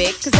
Topic, cause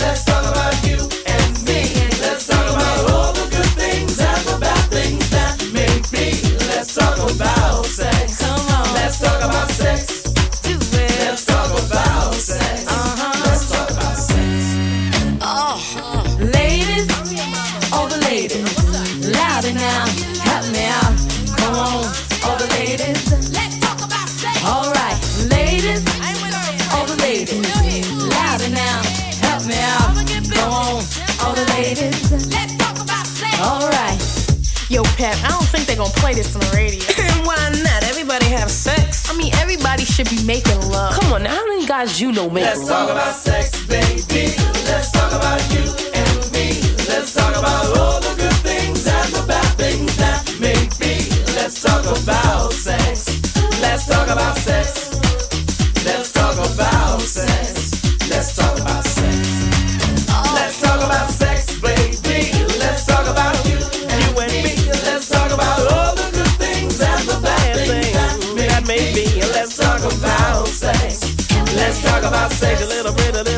should be making love. Come on, now, how many guys you know make Let's love? Let's talk about sex, baby. Let's talk about you and me. Let's talk about all the good things and the bad things that may be. Let's talk about sex. Let's talk about sex. I say a little bit, of.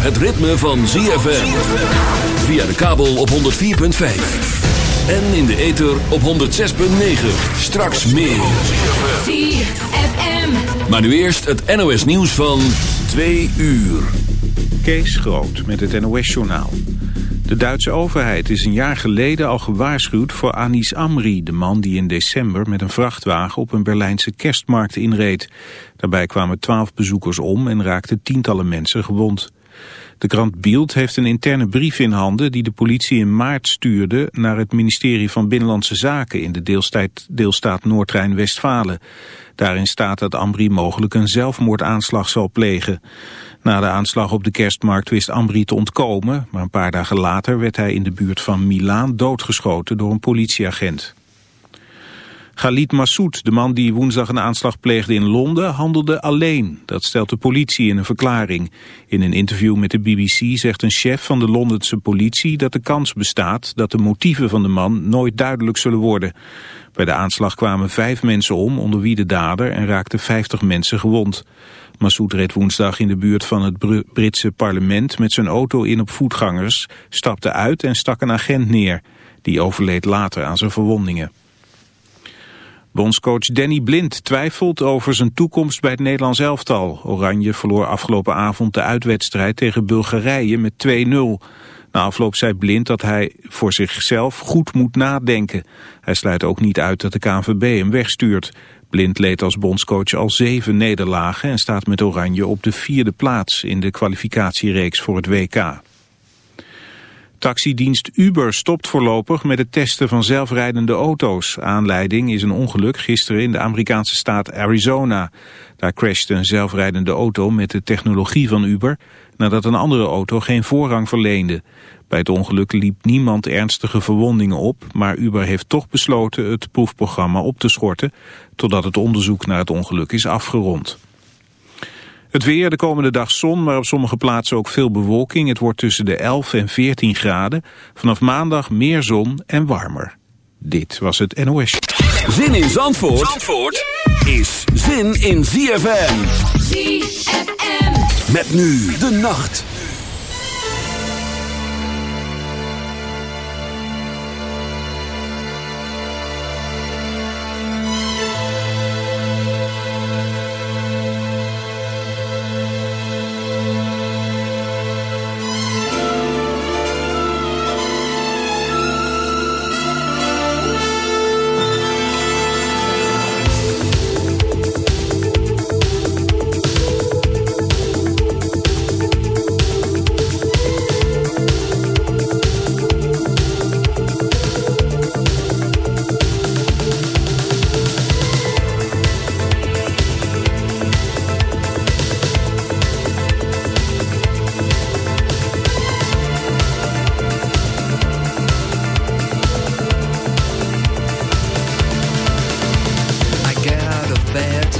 Het ritme van ZFM. Via de kabel op 104.5. En in de ether op 106.9. Straks meer. ZFM. Maar nu eerst het NOS nieuws van 2 uur. Kees Groot met het NOS-journaal. De Duitse overheid is een jaar geleden al gewaarschuwd voor Anis Amri... de man die in december met een vrachtwagen op een Berlijnse kerstmarkt inreed. Daarbij kwamen twaalf bezoekers om en raakten tientallen mensen gewond. De krant Bild heeft een interne brief in handen... die de politie in maart stuurde naar het ministerie van Binnenlandse Zaken... in de deelstaat, deelstaat Noord-Rijn-Westfalen. Daarin staat dat Amri mogelijk een zelfmoordaanslag zal plegen... Na de aanslag op de kerstmarkt wist Ambri te ontkomen, maar een paar dagen later werd hij in de buurt van Milaan doodgeschoten door een politieagent. Khalid Massoud, de man die woensdag een aanslag pleegde in Londen, handelde alleen. Dat stelt de politie in een verklaring. In een interview met de BBC zegt een chef van de Londense politie dat de kans bestaat dat de motieven van de man nooit duidelijk zullen worden. Bij de aanslag kwamen vijf mensen om, onder wie de dader, en raakten vijftig mensen gewond. Massoud reed woensdag in de buurt van het Br Britse parlement met zijn auto in op voetgangers, stapte uit en stak een agent neer. Die overleed later aan zijn verwondingen. Bondscoach Danny Blind twijfelt over zijn toekomst bij het Nederlands elftal. Oranje verloor afgelopen avond de uitwedstrijd tegen Bulgarije met 2-0. Na afloop zei Blind dat hij voor zichzelf goed moet nadenken. Hij sluit ook niet uit dat de KNVB hem wegstuurt. Blind leed als bondscoach al zeven nederlagen en staat met Oranje op de vierde plaats in de kwalificatiereeks voor het WK. Taxidienst Uber stopt voorlopig met het testen van zelfrijdende auto's. Aanleiding is een ongeluk gisteren in de Amerikaanse staat Arizona. Daar crashte een zelfrijdende auto met de technologie van Uber... nadat een andere auto geen voorrang verleende. Bij het ongeluk liep niemand ernstige verwondingen op... maar Uber heeft toch besloten het proefprogramma op te schorten... totdat het onderzoek naar het ongeluk is afgerond. Het weer, de komende dag zon, maar op sommige plaatsen ook veel bewolking. Het wordt tussen de 11 en 14 graden. Vanaf maandag meer zon en warmer. Dit was het NOS. Zin in Zandvoort, Zandvoort is zin in ZFM. ZFM. Met nu de nacht. bad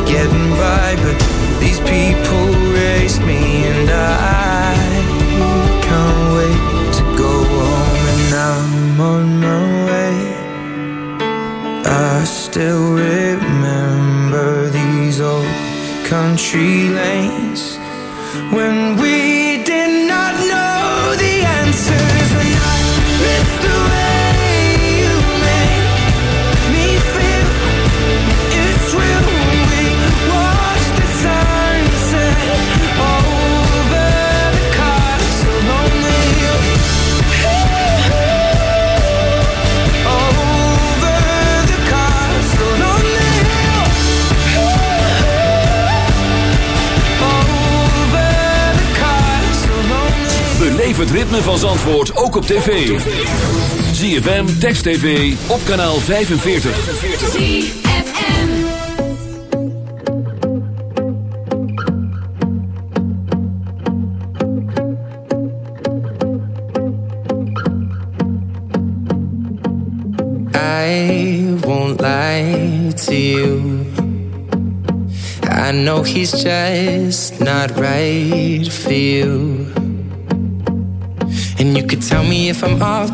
Zandvoort ook op tv. ZFM, Text TV, op kanaal 45. I won't lie to you. I know he's just not right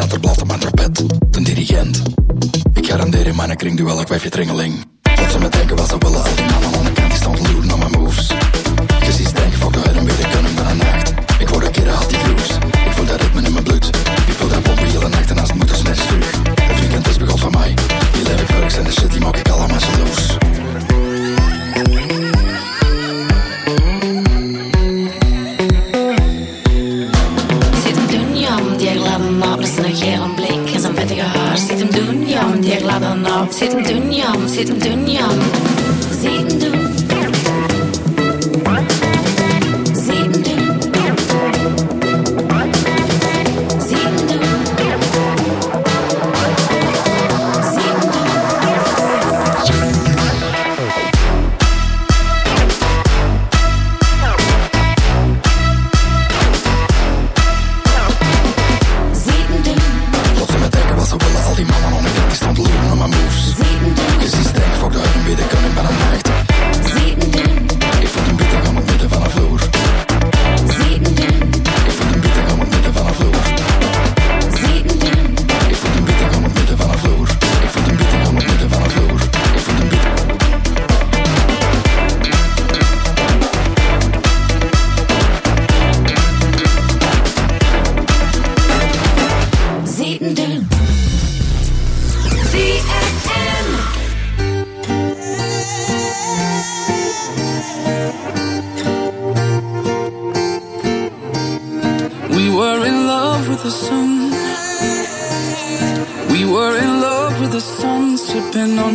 dat er blad op mijn trompet, de dirigent. Ik garandeer in mijn kring duel, ik wijf je tringeling.